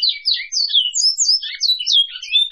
何?